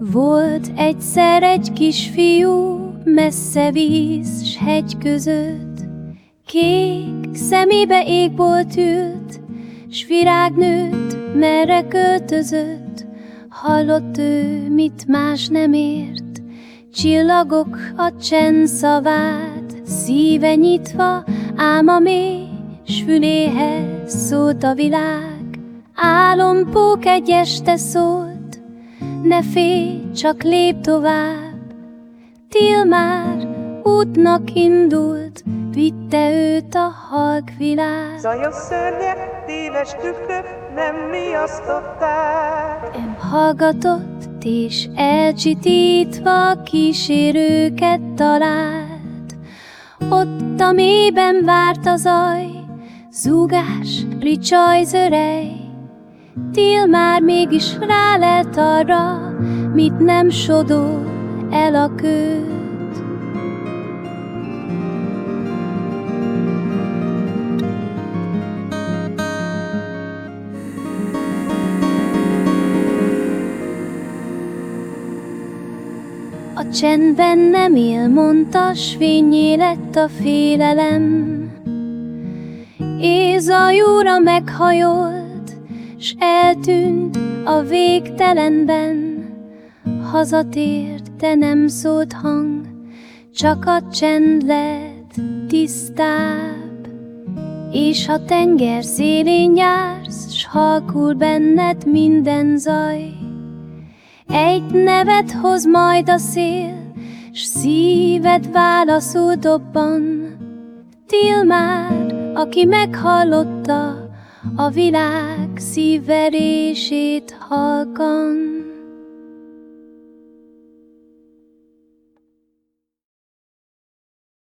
Volt egyszer egy kisfiú, messze víz s hegy között, Kék szemébe égbolt ült, s virág nőtt, merre költözött. Hallott ő, mit más nem ért, csillagok a csend szavát, Szíve nyitva, ám a mély, s füléhez szólt a világ. Álompók egy este szólt, ne félj, csak lép tovább. Til már útnak indult, vitte őt a halk világ. Zajos szörnyek, téves tükrök nem miasztották. Em hallgatott, és elcsitítva kísérőket talált. Ott a mélyben várt a zaj, zúgás, ricsaj, zörej. Til már mégis rálelt arra, mit nem sodor el a kő. A csendben nem él, mondta, s fényé lett a félelem. Ézajúra meghajolt, s eltűnt a végtelenben. Hazatért, de nem szólt hang, csak a csend lett tisztább. És ha tenger szélén jársz, s halkul benned minden zaj, egy nevet hoz majd a szél, s szíved válaszul dobban. Til már, aki meghallotta a világ szívverését halkan.